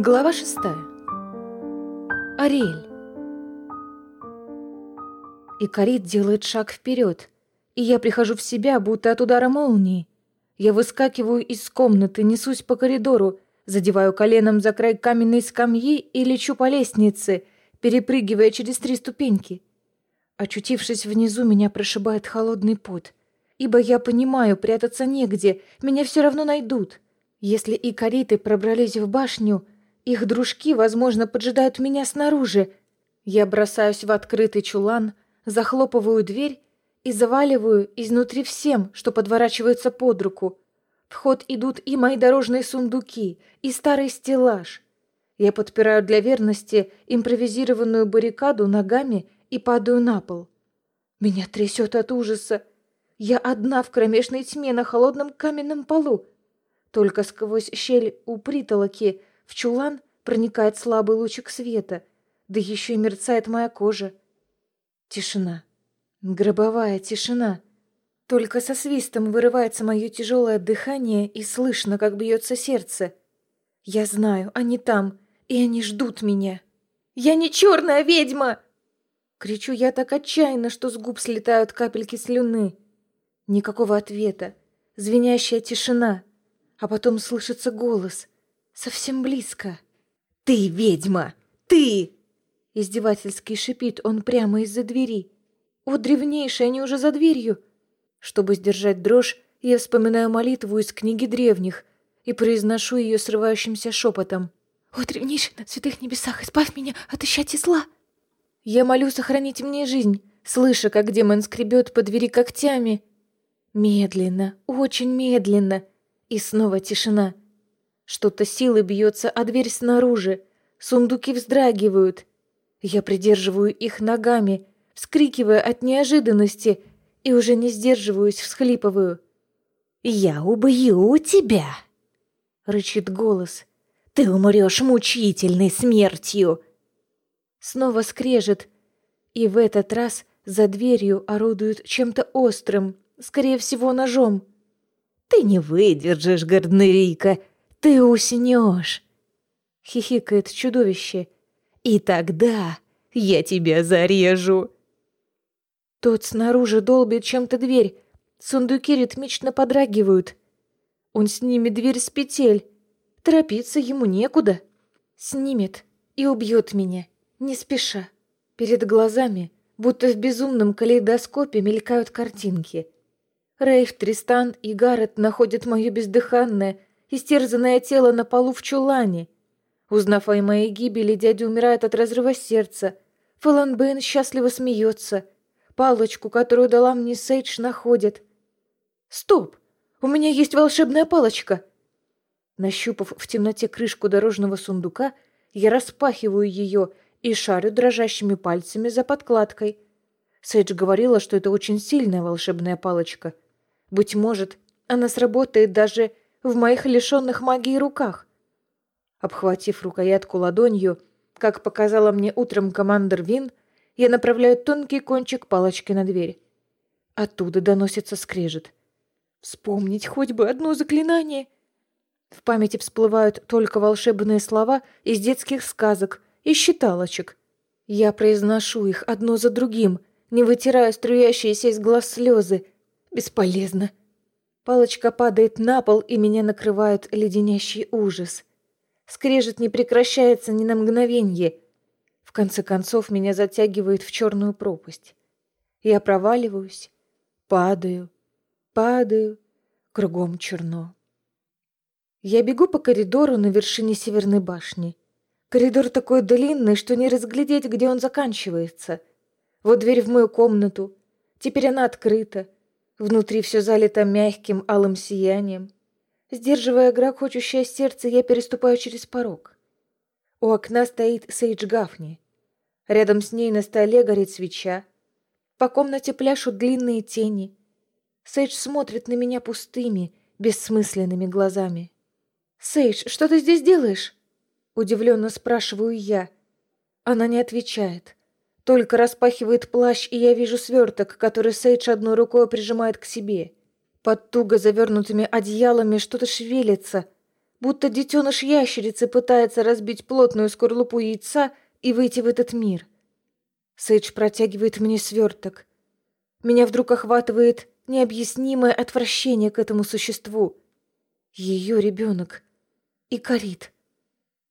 Глава шестая. Ариэль. Икарит делает шаг вперед, и я прихожу в себя, будто от удара молнии. Я выскакиваю из комнаты, несусь по коридору, задеваю коленом за край каменной скамьи и лечу по лестнице, перепрыгивая через три ступеньки. Очутившись внизу, меня прошибает холодный пот, ибо я понимаю, прятаться негде, меня все равно найдут. Если икариты пробрались в башню, их дружки, возможно, поджидают меня снаружи. Я бросаюсь в открытый чулан, захлопываю дверь и заваливаю изнутри всем, что подворачивается под руку. В ход идут и мои дорожные сундуки, и старый стеллаж. Я подпираю для верности импровизированную баррикаду ногами и падаю на пол. Меня трясет от ужаса. Я одна в кромешной тьме на холодном каменном полу. Только сквозь щель у притолоки в чулан проникает слабый лучик света, да еще и мерцает моя кожа. Тишина. Гробовая тишина. Только со свистом вырывается мое тяжелое дыхание и слышно, как бьется сердце. Я знаю, они там, и они ждут меня. «Я не черная ведьма!» Кричу я так отчаянно, что с губ слетают капельки слюны. Никакого ответа. Звенящая тишина. А потом слышится голос. Совсем близко. «Ты ведьма! Ты!» Издевательски шипит он прямо из-за двери. «О, древнейшая, они уже за дверью!» Чтобы сдержать дрожь, я вспоминаю молитву из книги древних и произношу ее срывающимся шепотом. «О, древнейший на святых небесах, избавь меня от исчадья зла!» Я молю сохранить мне жизнь, слыша, как демон скребет по двери когтями. Медленно, очень медленно. И снова тишина. Что-то силой бьется о дверь снаружи. Сундуки вздрагивают. Я придерживаю их ногами, вскрикивая от неожиданности, и уже не сдерживаюсь, всхлипываю. «Я убью тебя!» — рычит голос. «Ты умрешь мучительной смертью!» Снова скрежет, и в этот раз за дверью орудуют чем-то острым, скорее всего, ножом. «Ты не выдержишь, Гарднерийка!» Ты уснешь!» — хихикает чудовище. «И тогда я тебя зарежу!» Тот снаружи долбит чем-то дверь. Сундуки ритмично подрагивают. Он снимет дверь с петель. Торопиться ему некуда. Снимет и убьет меня, не спеша. Перед глазами, будто в безумном калейдоскопе, мелькают картинки. Рейф, Тристан и Гаррет находят мое бездыханное, истерзанное тело на полу в чулане. Узнав о моей гибели, дядя умирает от разрыва сердца. Фаланбейн счастливо смеется. Палочку, которую дала мне Сейдж, находит. «Стоп! У меня есть волшебная палочка!» Нащупав в темноте крышку дорожного сундука, я распахиваю ее и шарю дрожащими пальцами за подкладкой. Сейдж говорила, что это очень сильная волшебная палочка. Быть может, она сработает даже в моих лишенных магии руках. Обхватив рукоятку ладонью, как показала мне утром командир Вин, я направляю тонкий кончик палочки на дверь. Оттуда доносится скрежет. Вспомнить хоть бы одно заклинание. В памяти всплывают только волшебные слова из детских сказок и считалочек. Я произношу их одно за другим, не вытирая струящиеся из глаз слезы. Бесполезно. Палочка падает на пол, и меня накрывает леденящий ужас. Скрежет не прекращается ни на мгновенье. В конце концов, меня затягивает в черную пропасть. Я проваливаюсь, падаю, падаю, кругом черно. Я бегу по коридору на вершине северной башни. Коридор такой длинный, что не разглядеть, где он заканчивается. Вот дверь в мою комнату. Теперь она открыта. Внутри все залито мягким алым сиянием. Сдерживая грохочущее сердце, я переступаю через порог. У окна стоит Сейдж Гафни. Рядом с ней на столе горит свеча. По комнате пляшут длинные тени. Сейдж смотрит на меня пустыми, бессмысленными глазами. «Сейдж, что ты здесь делаешь?» Удивленно спрашиваю я. Она не отвечает. Только распахивает плащ, и я вижу сверток, который Сейдж одной рукой прижимает к себе. Под туго завернутыми одеялами что-то шевелится. будто детеныш ящерицы пытается разбить плотную скорлупу яйца и выйти в этот мир. Сейдж протягивает мне сверток. Меня вдруг охватывает необъяснимое отвращение к этому существу. Ее ребенок. И корит.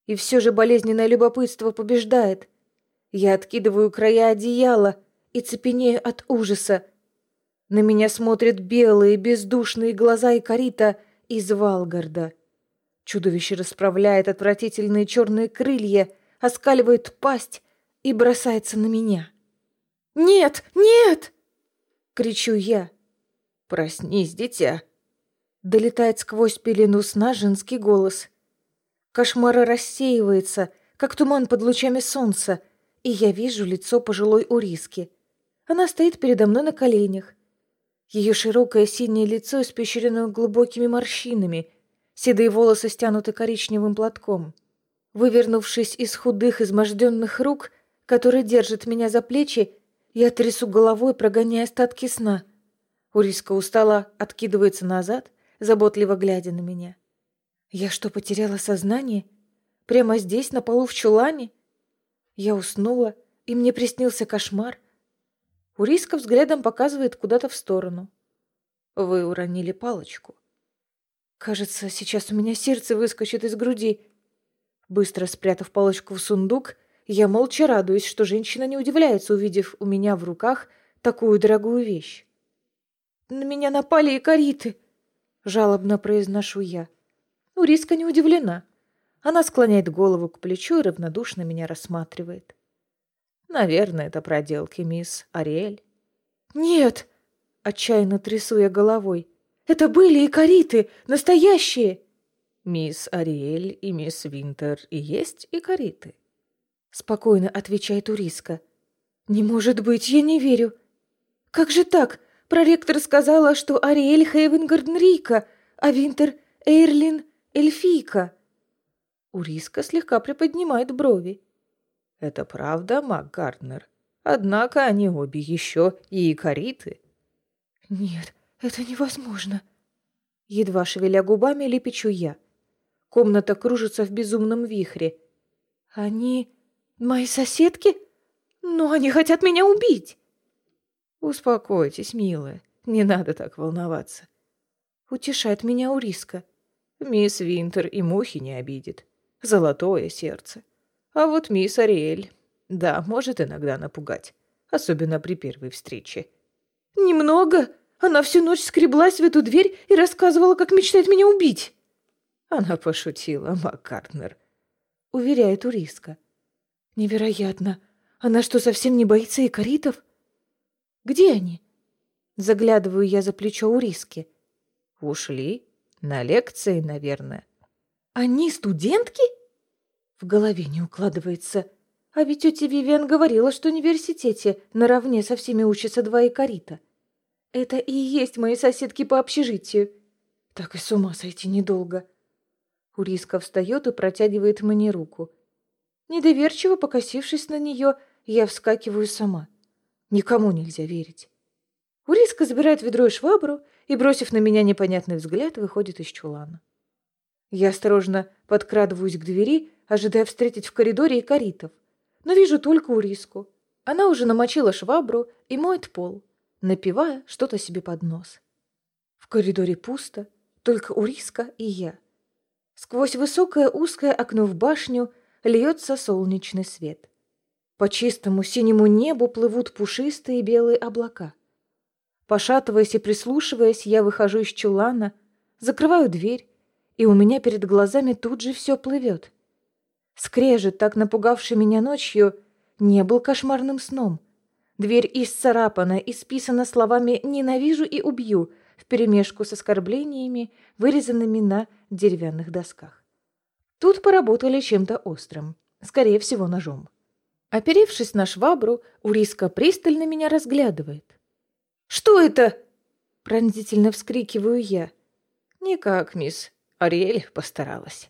И все же болезненное любопытство побеждает. Я откидываю края одеяла и цепенею от ужаса. На меня смотрят белые бездушные глаза и корита из Валгарда. Чудовище расправляет отвратительные черные крылья, оскаливает пасть и бросается на меня. «Нет! Нет!» — кричу я. «Проснись, дитя!» Долетает сквозь пелену сна женский голос. Кошмар рассеивается, как туман под лучами солнца, и я вижу лицо пожилой Уриски. Она стоит передо мной на коленях. Ее широкое синее лицо испещрено глубокими морщинами — Седые волосы стянуты коричневым платком. Вывернувшись из худых, изможденных рук, которые держат меня за плечи, я трясу головой, прогоняя остатки сна. Уриска устала, откидывается назад, заботливо глядя на меня. Я что, потеряла сознание? Прямо здесь, на полу в чулане? Я уснула, и мне приснился кошмар. Уриска взглядом показывает куда-то в сторону. Вы уронили палочку. Кажется, сейчас у меня сердце выскочит из груди. Быстро спрятав палочку в сундук, я молча радуюсь, что женщина не удивляется, увидев у меня в руках такую дорогую вещь. «На меня напали и кориты!» — жалобно произношу я. Уриска не удивлена. Она склоняет голову к плечу и равнодушно меня рассматривает. «Наверное, это проделки мисс Ариэль». «Нет!» — отчаянно трясу я головой. Это были и кориты, настоящие!» «Мисс Ариэль и мисс Винтер и есть и кориты», — спокойно отвечает Уриска. «Не может быть, я не верю. Как же так? Проректор сказала, что Ариэль Хейвенгарден Рика, а Винтер Эйрлин Эльфийка». Уриска слегка приподнимает брови. «Это правда, Мак Гарднер? Однако они обе еще и кориты». «Нет, это невозможно. Едва шевеля губами, лепечу я. Комната кружится в безумном вихре. Они... мои соседки? Но они хотят меня убить. Успокойтесь, милая. Не надо так волноваться. Утешает меня Уриска. Мисс Винтер и мухи не обидит. Золотое сердце. А вот мисс Ариэль, да, может иногда напугать. Особенно при первой встрече. «Немного?» Она всю ночь скреблась в эту дверь и рассказывала, как мечтает меня убить. Она пошутила, Маккартнер. Уверяет Уриска. Невероятно. Она что, совсем не боится икоритов? Где они? Заглядываю я за плечо Уриски. Ушли? На лекции, наверное. Они студентки? В голове не укладывается. А ведь тетя Вивиан говорила, что в университете наравне со всеми учатся два икорита. Это и есть мои соседки по общежитию. Так и с ума сойти недолго. Уриска встает и протягивает мне руку. Недоверчиво покосившись на нее, я вскакиваю сама. Никому нельзя верить. Уриска забирает ведро и швабру и, бросив на меня непонятный взгляд, выходит из чулана. Я осторожно подкрадываюсь к двери, ожидая встретить в коридоре и коритов, но вижу только Уриску. Она уже намочила швабру и моет пол напивая что-то себе под нос. В коридоре пусто, только Уриска и я. Сквозь высокое узкое окно в башню льется солнечный свет. По чистому синему небу плывут пушистые белые облака. Пошатываясь и прислушиваясь, я выхожу из чулана, закрываю дверь, и у меня перед глазами тут же все плывет. Скрежет, так напугавший меня ночью, не был кошмарным сном — Дверь исцарапана, исписана словами «ненавижу и убью» вперемешку с оскорблениями, вырезанными на деревянных досках. Тут поработали чем-то острым, скорее всего, ножом. Оперевшись на швабру, Уриска пристально меня разглядывает. «Что это?» — пронзительно вскрикиваю я. «Никак, мисс. Ариэль постаралась».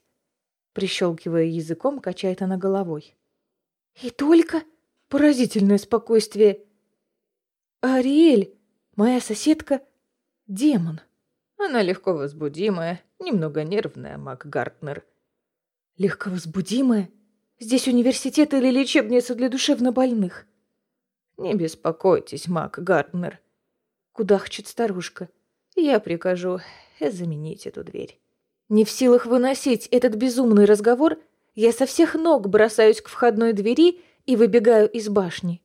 Прищелкивая языком, качает она головой. «И только?» Поразительное спокойствие. Ариэль, моя соседка, демон. Она легко возбудимая, немного нервная, Мак Гартнер. Легковозбудимая? Здесь университет или лечебница для душевнобольных? Не беспокойтесь, Мак Гартнер. Кудахчет старушка. Я прикажу заменить эту дверь. Не в силах выносить этот безумный разговор, я со всех ног бросаюсь к входной двери и выбегаю из башни.